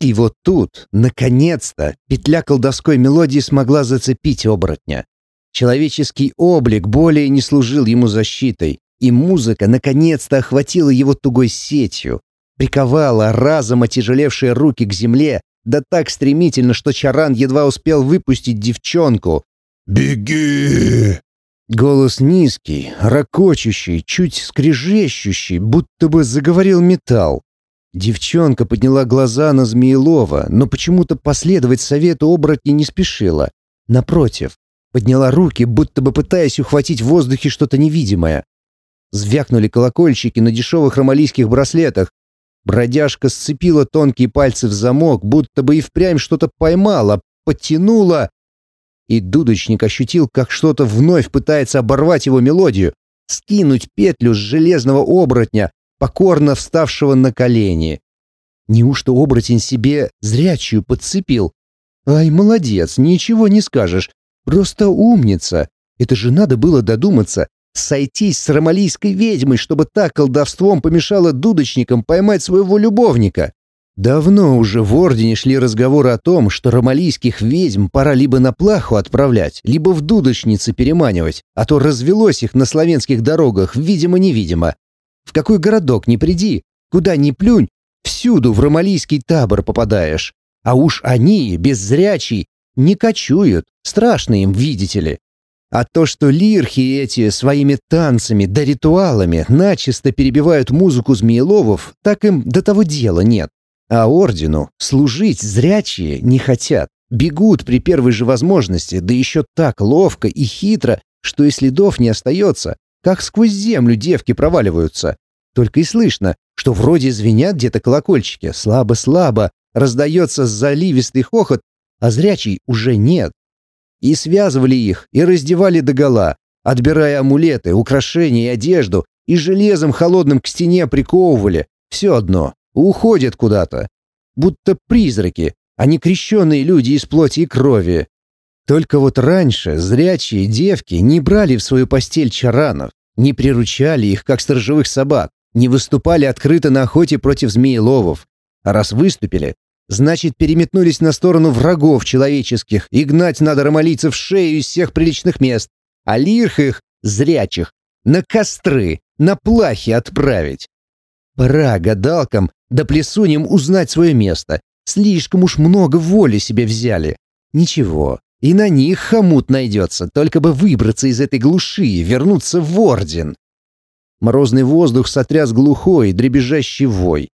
И вот тут, наконец-то, петля колдовской мелодии смогла зацепить оборотня. Человеческий облик более не служил ему защитой, и музыка наконец-то охватила его тугой сетью, приковала разом отяжелевшие руки к земле, да так стремительно, что Чаран едва успел выпустить девчонку. «Беги!» Голос низкий, ракочущий, чуть скрежещущий, будто бы заговорил металл. Девчонка подняла глаза на Змеелова, но почему-то последовать совету оборотни не спешила. Напротив, подняла руки, будто бы пытаясь ухватить в воздухе что-то невидимое. Звякнули колокольчики на дешевых ромалийских браслетах. Бродяжка сцепила тонкие пальцы в замок, будто бы и впрямь что-то поймала, подтянула. И дудочник ощутил, как что-то вновь пытается оборвать его мелодию, скинуть петлю с железного оборотня, покорно вставшего на колени. Неужто оборотень себе зрячую подцепил? Ай, молодец, ничего не скажешь. Просто умница. Это же надо было додуматься. Сойтись с ромалийской ведьмой, чтобы та колдовством помешала дудочникам поймать своего любовника. Давно уже в Ордене шли разговоры о том, что ромалийских ведьм пора либо на плаху отправлять, либо в дудочницы переманивать, а то развелось их на славянских дорогах, видимо-невидимо. В какой городок не приди, куда ни плюнь, всюду в ромалийский табор попадаешь. А уж они, беззрячий, не кочуют, страшно им, видите ли. А то, что лирхи эти своими танцами да ритуалами начисто перебивают музыку змееловов, так им до того дела нет. А ордену служить зрячие не хотят. Бегут при первой же возможности, да еще так ловко и хитро, что и следов не остается, как сквозь землю девки проваливаются. Только и слышно, что вроде звенят где-то колокольчики, слабо-слабо, раздается заливистый хохот, а зрячий уже нет. И связывали их, и раздевали догола, отбирая амулеты, украшения и одежду, и железом холодным к стене приковывали. Все одно, уходят куда-то. Будто призраки, а не крещенные люди из плоти и крови. Только вот раньше зрячие девки не брали в свою постель чаранов, не приручали их, как сторожевых собак, не выступали открыто на охоте против змееловов. А раз выступили, значит, переметнулись на сторону врагов человеческих, и гнать надо ромалийцев шею из всех приличных мест, а лирх их, зрячих, на костры, на плахи отправить. Пора гадалкам да плесуням узнать свое место. Слишком уж много воли себе взяли. Ничего, и на них хомут найдется, только бы выбраться из этой глуши и вернуться в Орден. Морозный воздух сотряс глухой, дребезжащий вой.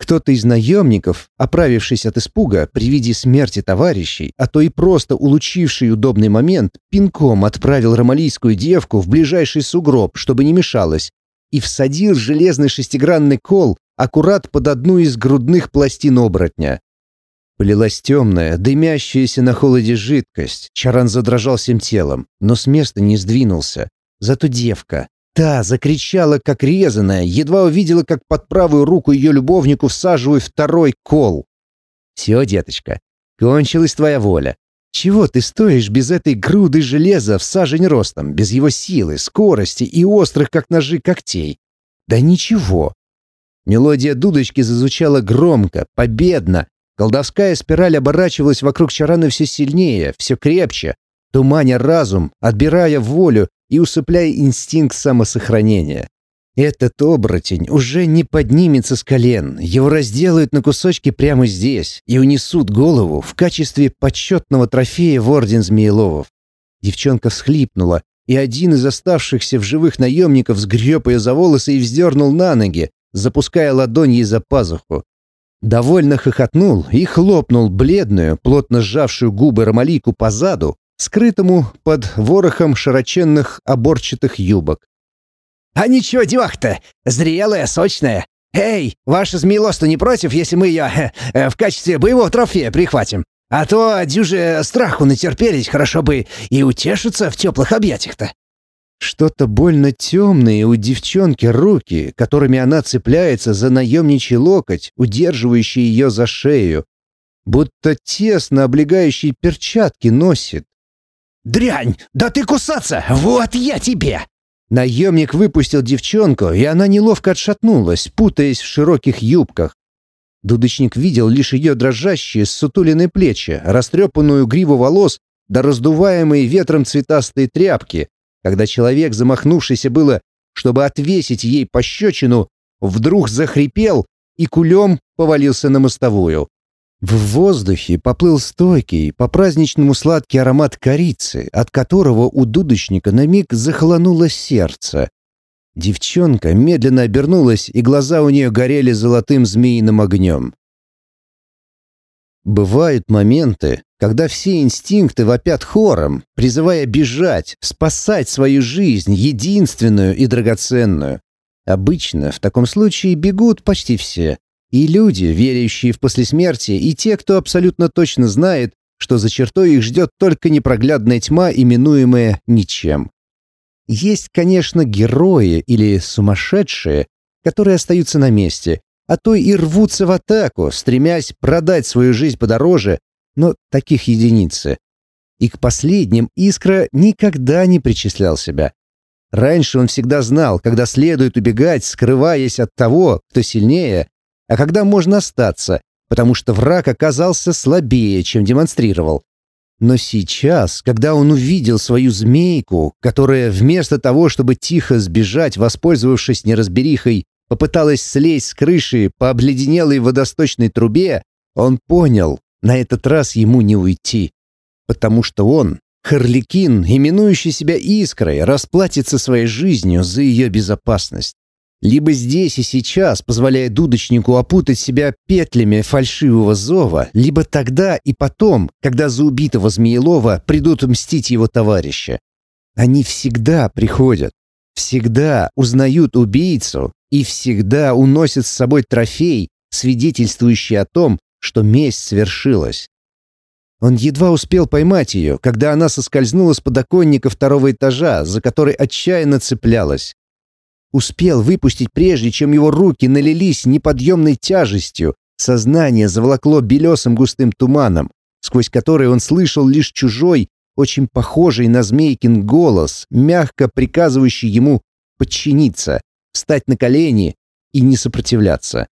Кто-то из наемников, оправившись от испуга при виде смерти товарищей, а то и просто улучивший удобный момент, пинком отправил ромалийскую девку в ближайший сугроб, чтобы не мешалась, и всадил железный шестигранный кол аккурат под одну из грудных пластин оборотня. Полилась темная, дымящаяся на холоде жидкость. Чаран задрожал всем телом, но с места не сдвинулся. Зато девка, Та закричала, как резаная, едва увидела, как под правую руку ее любовнику всаживают второй кол. «Все, деточка, кончилась твоя воля. Чего ты стоишь без этой груды железа в сажень ростом, без его силы, скорости и острых, как ножи, когтей? Да ничего». Мелодия дудочки зазвучала громко, победно. Колдовская спираль оборачивалась вокруг Чарана все сильнее, все крепче, туманя разум, отбирая волю и усыпляя инстинкт самосохранения. Этот оборотень уже не поднимется с колен, его разделают на кусочки прямо здесь и унесут голову в качестве почетного трофея в Орден Змееловов. Девчонка всхлипнула, и один из оставшихся в живых наемников сгреб ее за волосы и вздернул на ноги, запуская ладонь ей за пазуху. Довольно хохотнул и хлопнул бледную, плотно сжавшую губы Ромалийку по заду, скрытому под ворохом широченных оборчатых юбок. «А ничего, девах-то! Зрелая, сочная! Эй, ваша змеелоста не против, если мы ее э, в качестве боевого трофея прихватим? А то дюже страху натерпелись, хорошо бы и утешиться в теплых объятиях-то!» Что-то больно темное у девчонки руки, которыми она цепляется за наемничий локоть, удерживающий ее за шею. Будто тесно облегающие перчатки носит. «Дрянь! Да ты кусаться! Вот я тебе!» Наемник выпустил девчонку, и она неловко отшатнулась, путаясь в широких юбках. Дудочник видел лишь ее дрожащие, сутуленные плечи, растрепанную гриву волос да раздуваемые ветром цветастые тряпки, когда человек, замахнувшийся было, чтобы отвесить ей пощечину, вдруг захрипел и кулем повалился на мостовую. В воздухе поплыл стойкий, по-праздничному сладкий аромат корицы, от которого у дудочника на миг захолонуло сердце. Девчонка медленно обернулась, и глаза у нее горели золотым змеиным огнем. Бывают моменты, когда все инстинкты вопят хором, призывая бежать, спасать свою жизнь, единственную и драгоценную. Обычно в таком случае бегут почти все. И люди, верящие в послесмертие, и те, кто абсолютно точно знает, что за чертой их ждет только непроглядная тьма, именуемая ничем. Есть, конечно, герои или сумасшедшие, которые остаются на месте, а то и рвутся в атаку, стремясь продать свою жизнь подороже, но таких единицы. И к последним Искра никогда не причислял себя. Раньше он всегда знал, когда следует убегать, скрываясь от того, кто сильнее, а когда можно остаться, потому что враг оказался слабее, чем демонстрировал. Но сейчас, когда он увидел свою змейку, которая вместо того, чтобы тихо сбежать, воспользовавшись неразберихой, попыталась слезть с крыши по обледенелой водосточной трубе, он понял, на этот раз ему не уйти. Потому что он, Харликин, именующий себя Искрой, расплатится своей жизнью за ее безопасность. Либо здесь и сейчас, позволяя дудочнику опутать себя петлями фальшивого зова, либо тогда и потом, когда за убитого Змеелова придут мстить его товарища. Они всегда приходят, всегда узнают убийцу и всегда уносят с собой трофей, свидетельствующий о том, что месть свершилась. Он едва успел поймать ее, когда она соскользнула с подоконника второго этажа, за который отчаянно цеплялась. Успел выпустить прежде, чем его руки налились неподъемной тяжестью. Сознание заволокло белесым густым туманом, сквозь который он слышал лишь чужой, очень похожий на Змейкин голос, мягко приказывающий ему подчиниться, встать на колени и не сопротивляться.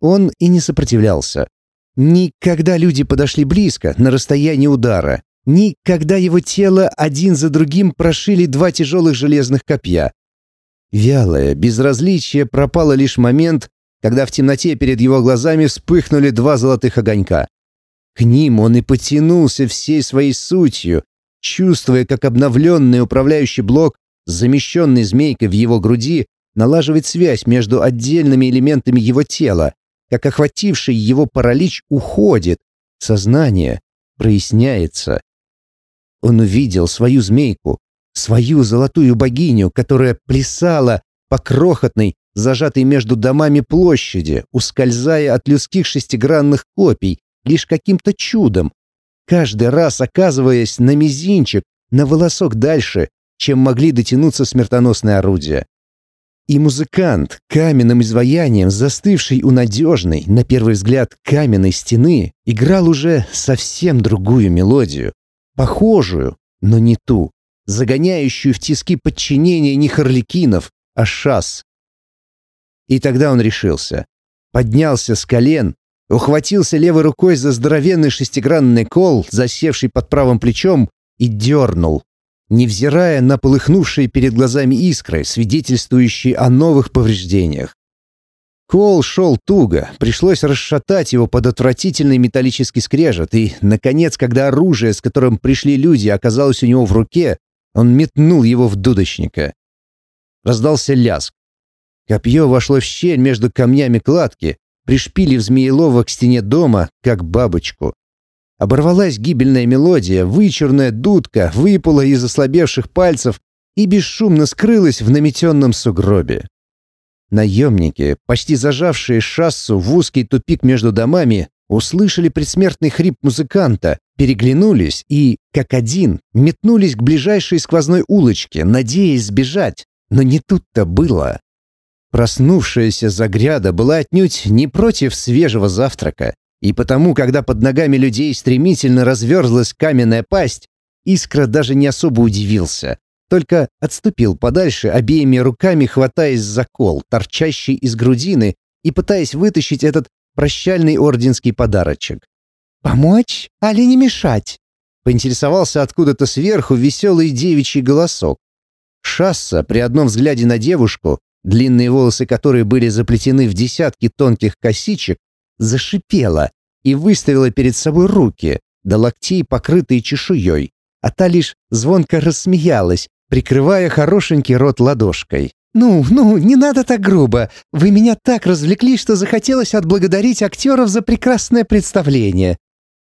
Он и не сопротивлялся. Никогда люди подошли близко, на расстоянии удара. Никогда его тело один за другим прошили два тяжелых железных копья. Вялое безразличие пропало лишь момент, когда в темноте перед его глазами вспыхнули два золотых огонька. К ним он и потянулся всей своей сутью, чувствуя, как обновленный управляющий блок, замещенный змейкой в его груди, налаживает связь между отдельными элементами его тела, как охвативший его паралич уходит, сознание проясняется. Он увидел свою змейку, свою золотую богиню, которая плясала по крохотной, зажатой между домами площади, ускользая от людских шестигранных копий, лишь каким-то чудом, каждый раз оказываясь на мизинчик, на волосок дальше, чем могли дотянуться смертоносные орудия. И музыкант, каменным изваянием, застывший у надежной, на первый взгляд, каменной стены, играл уже совсем другую мелодию, похожую, но не ту загоняющую в тиски подчинения не Харликинов, а Шас. И тогда он решился. Поднялся с колен, ухватился левой рукой за здоровенный шестигранный кол, засевший под правым плечом, и дернул, невзирая на полыхнувшие перед глазами искры, свидетельствующие о новых повреждениях. Кол шел туго, пришлось расшатать его под отвратительный металлический скрежет, и, наконец, когда оружие, с которым пришли люди, оказалось у него в руке, он метнул его в дудочника. Раздался ляск. Копье вошло в щель между камнями кладки, пришпилив Змеелова к стене дома, как бабочку. Оборвалась гибельная мелодия, вычурная дудка выпала из ослабевших пальцев и бесшумно скрылась в наметенном сугробе. Наемники, почти зажавшие шассу в узкий тупик между домами, услышали предсмертный хрип музыканта, переглянулись и, как один, метнулись к ближайшей сквозной улочке, надеясь сбежать. Но не тут-то было. Проснувшаяся загряда была отнюдь не против свежего завтрака, и потому, когда под ногами людей стремительно разверзлась каменная пасть, Искра даже не особо удивился, только отступил подальше, обеими руками хватаясь за кол, торчащий из грудины, и пытаясь вытащить этот прощальный орденский подарочек. «Помочь, али не мешать?» — поинтересовался откуда-то сверху веселый девичий голосок. Шасса при одном взгляде на девушку, длинные волосы которой были заплетены в десятки тонких косичек, зашипела и выставила перед собой руки, до локтей покрытые чешуей, а та лишь звонко рассмеялась, прикрывая хорошенький рот ладошкой. «Ну, ну, не надо так грубо. Вы меня так развлекли, что захотелось отблагодарить актеров за прекрасное представление.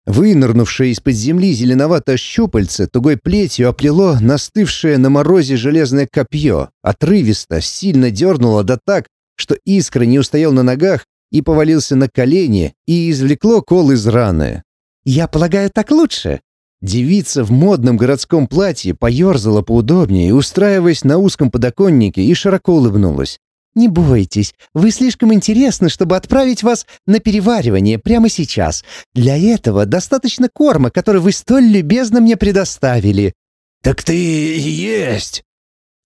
Вынырнувшее из-под земли зеленоватое щупальце тугой плетью оплело настывшее на морозе железное копье, отрывисто, сильно дернуло да так, что искра не устоял на ногах и повалился на колени и извлекло кол из раны. «Я полагаю, так лучше?» Девица в модном городском платье поерзала поудобнее, устраиваясь на узком подоконнике, и широко улыбнулась. «Не бойтесь, вы слишком интересны, чтобы отправить вас на переваривание прямо сейчас. Для этого достаточно корма, который вы столь любезно мне предоставили». «Так ты есть!»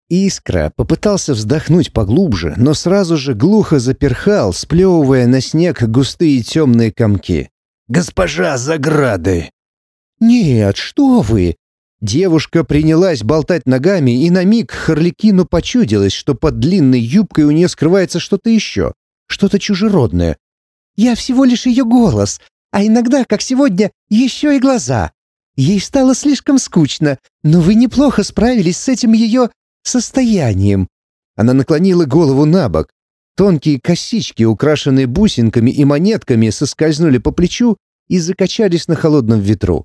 Искра попытался вздохнуть поглубже, но сразу же глухо заперхал, сплевывая на снег густые темные комки. «Госпожа Заграды!» «Нет, что вы!» Девушка принялась болтать ногами, и на миг Харликину почудилось, что под длинной юбкой у нее скрывается что-то еще, что-то чужеродное. «Я всего лишь ее голос, а иногда, как сегодня, еще и глаза. Ей стало слишком скучно, но вы неплохо справились с этим ее состоянием». Она наклонила голову на бок. Тонкие косички, украшенные бусинками и монетками, соскользнули по плечу и закачались на холодном ветру.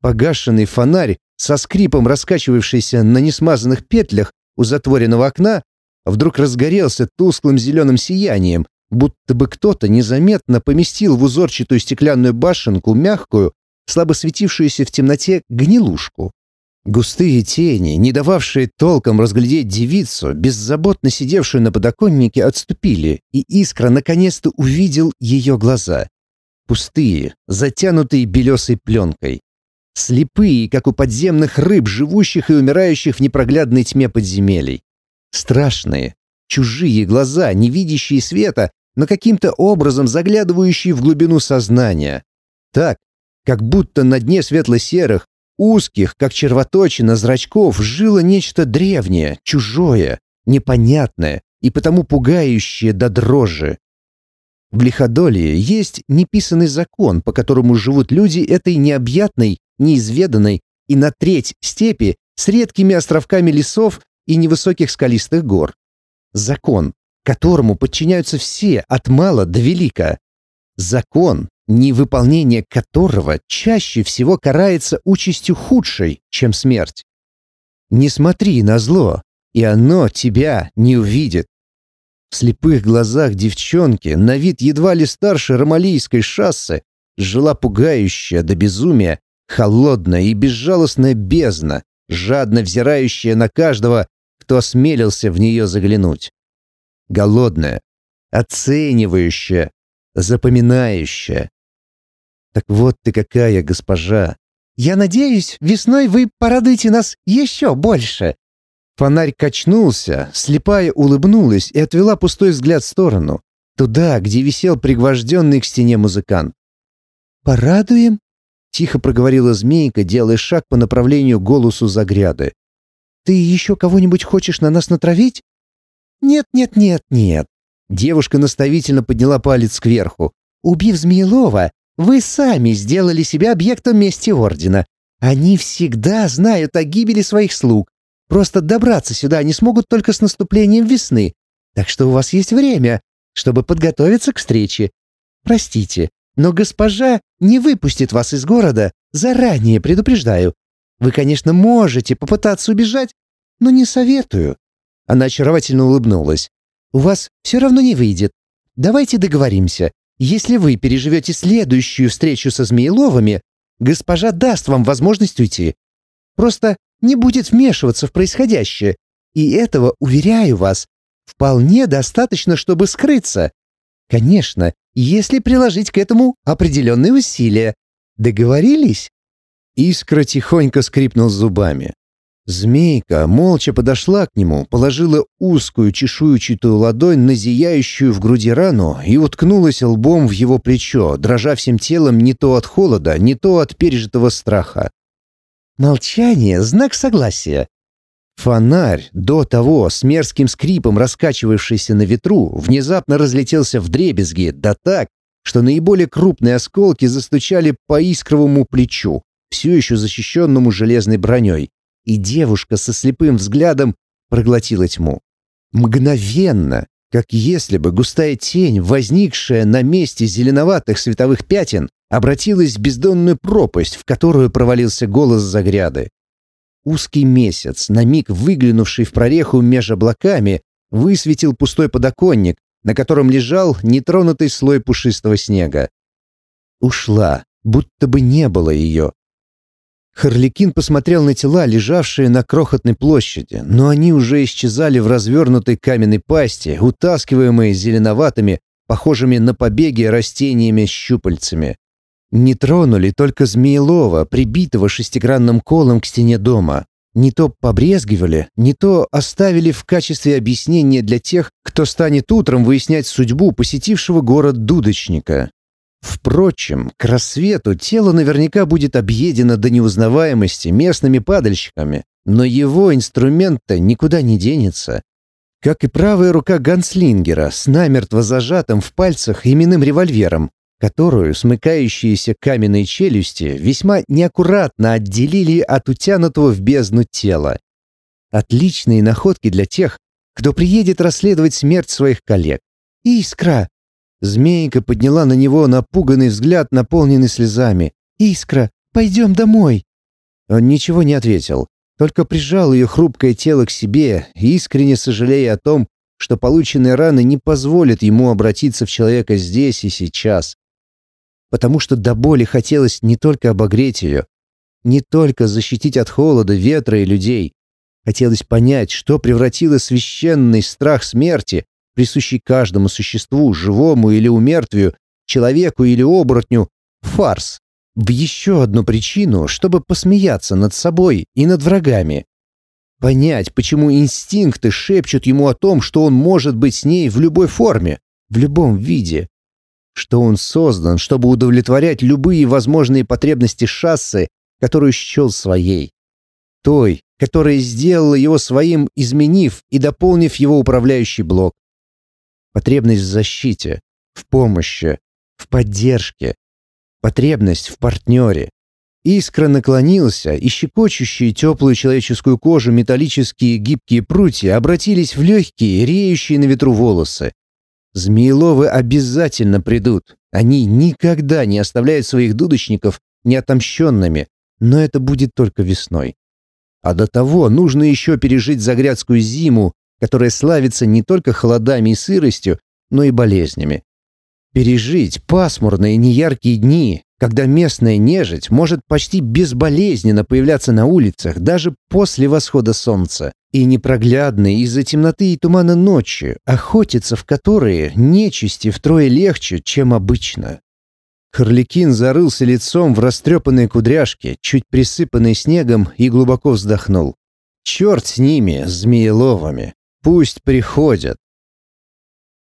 Погашенный фонарь, со скрипом раскачивавшийся на несмазанных петлях у затворенного окна, вдруг разгорелся тусклым зеленым сиянием, будто бы кто-то незаметно поместил в узорчатую стеклянную башенку мягкую, слабо светившуюся в темноте гнилушку. Густые тени, не дававшие толком разглядеть девицу, беззаботно сидевшую на подоконнике, отступили, и Искра наконец-то увидел ее глаза. Пустые, затянутые белесой пленкой. Слепые, как у подземных рыб, живущих и умирающих в непроглядной тьме подземелий. Страшные, чужие глаза, не видящие света, но каким-то образом заглядывающие в глубину сознания. Так, как будто на дне светло-серых, узких, как червоточина зрачков, жило нечто древнее, чужое, непонятное и потому пугающее до дрожи. В Лиходолии есть неписанный закон, по которому живут люди этой необъятной, неизведанной и на треть степи с редкими островками лесов и невысоких скалистых гор. Закон, которому подчиняются все от мала до велика. Закон, невыполнение которого чаще всего карается участью худшей, чем смерть. Не смотри на зло, и оно тебя не увидит. В слепых глазах девчонки, на вид едва ли старше ромалийской шассы, жила пугающая до безумия, холодная и безжалостная бездна, жадно взирающая на каждого, кто осмелился в нее заглянуть. Голодная, оценивающая, запоминающая. Так вот ты какая, госпожа. Я надеюсь, весной вы порадуете нас еще больше. Фонарь качнулся, слепая улыбнулась и отвела пустой взгляд в сторону, туда, где висел пригвожденный к стене музыкант. «Порадуем?» — тихо проговорила змейка, делая шаг по направлению голосу загряды. «Ты еще кого-нибудь хочешь на нас натравить?» «Нет, нет, нет, нет». Девушка наставительно подняла палец кверху. «Убив Змеелова, вы сами сделали себя объектом мести Ордена. Они всегда знают о гибели своих слуг. Просто добраться сюда они смогут только с наступлением весны. Так что у вас есть время, чтобы подготовиться к встрече. Простите, но госпожа не выпустит вас из города, заранее предупреждаю. Вы, конечно, можете попытаться убежать, но не советую». Она очаровательно улыбнулась. «У вас все равно не выйдет. Давайте договоримся. Если вы переживете следующую встречу со Змееловыми, госпожа даст вам возможность уйти. Просто не будет вмешиваться в происходящее. И этого, уверяю вас, вполне достаточно, чтобы скрыться. Конечно, если приложить к этому определенные усилия. Договорились?» Искра тихонько скрипнул зубами. Змейка молча подошла к нему, положила узкую чешуйчатую ладонь на зияющую в груди рану и уткнулась лбом в его плечо, дрожа всем телом не то от холода, не то от пережитого страха. «Молчание — знак согласия», Фонарь, до того с мерзким скрипом раскачивавшийся на ветру, внезапно разлетелся в дребезги, да так, что наиболее крупные осколки застучали по искровому плечу, все еще защищенному железной броней, и девушка со слепым взглядом проглотила тьму. Мгновенно, как если бы густая тень, возникшая на месте зеленоватых световых пятен, обратилась в бездонную пропасть, в которую провалился голос загряды. Узкий месяц, на миг выглянувший в прореху меж облаками, высветил пустой подоконник, на котором лежал нетронутый слой пушистого снега. Ушла, будто бы не было ее. Харликин посмотрел на тела, лежавшие на крохотной площади, но они уже исчезали в развернутой каменной пасти, утаскиваемые зеленоватыми, похожими на побеги растениями щупальцами. Не тронули только Змеелова, прибитого шестигранным колом к стене дома. Не то побрезгивали, не то оставили в качестве объяснения для тех, кто станет утром выяснять судьбу посетившего город дудочника. Впрочем, к рассвету тело наверняка будет объедено до неузнаваемости местными падальщиками, но его инструмент-то никуда не денется. Как и правая рука ганслингера с намертво зажатым в пальцах именным револьвером, которую смыкающиеся каменные челюсти весьма неаккуратно отделили от утянутого в бездну тела. Отличные находки для тех, кто приедет расследовать смерть своих коллег. «Искра!» Змейка подняла на него напуганный взгляд, наполненный слезами. «Искра, пойдем домой!» Он ничего не ответил, только прижал ее хрупкое тело к себе, искренне сожалея о том, что полученные раны не позволят ему обратиться в человека здесь и сейчас. Потому что до боли хотелось не только обогреть ее, не только защитить от холода, ветра и людей. Хотелось понять, что превратило священный страх смерти присущий каждому существу, живому или умертвию, человеку или оборотню, фарс, в еще одну причину, чтобы посмеяться над собой и над врагами. Понять, почему инстинкты шепчут ему о том, что он может быть с ней в любой форме, в любом виде. Что он создан, чтобы удовлетворять любые возможные потребности шассы, которую счел своей. Той, которая сделала его своим, изменив и дополнив его управляющий блок потребность в защите, в помощи, в поддержке, потребность в партнере. Искра наклонился, и щекочущие теплую человеческую кожу металлические гибкие прутья обратились в легкие, реющие на ветру волосы. Змееловы обязательно придут. Они никогда не оставляют своих дудочников неотомщенными, но это будет только весной. А до того нужно еще пережить загрядскую зиму которая славится не только холодами и сыростью, но и болезнями. Пережить пасмурные неяркие дни, когда местная нежить может почти безболезненно появляться на улицах даже после восхода солнца, и непроглядной из-за темноты и тумана ночи, охотиться в которые нечисти втрое легче, чем обычно. Харликин зарылся лицом в растрепанные кудряшки, чуть присыпанные снегом, и глубоко вздохнул. Черт с ними, змееловами. Пусть приходят.